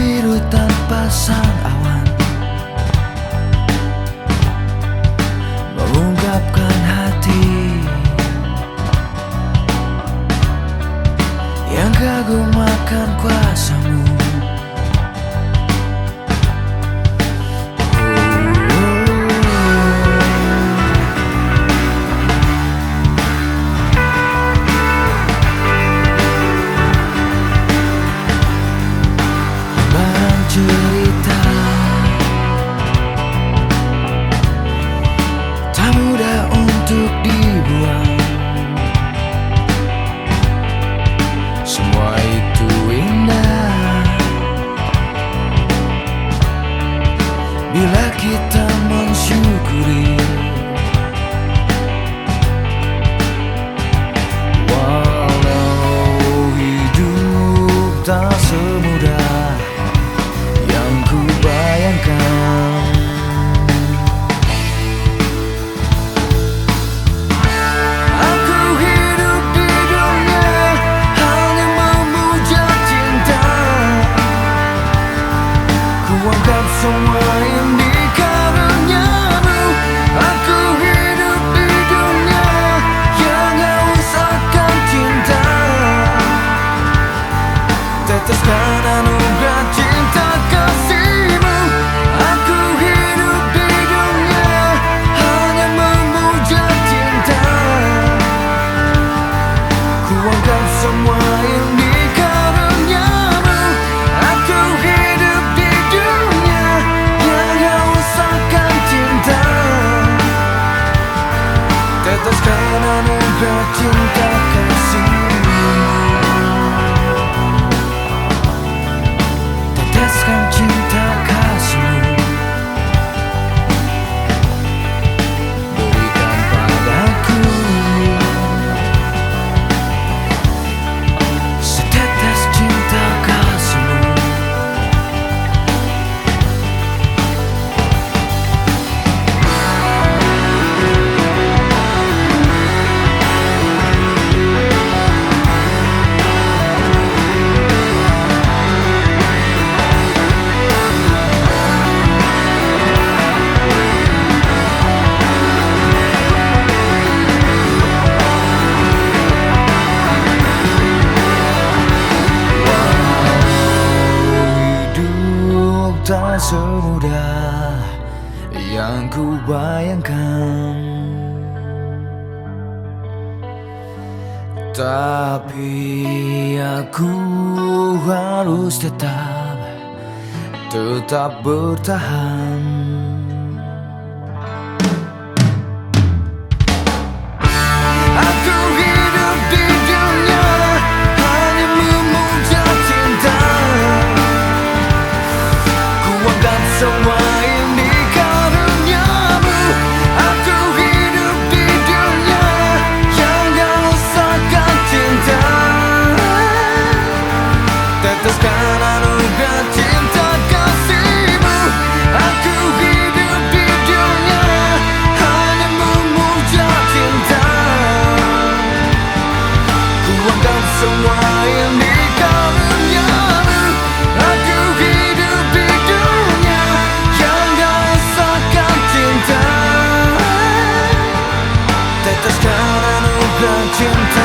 biru tanpa sang awan. Mengungkapkan hati Yang kagum akan kuasamu. you. menegak cinta semudah yang ku bayangkan. Tapi aku harus tetap Tetap bertahan. 的天堂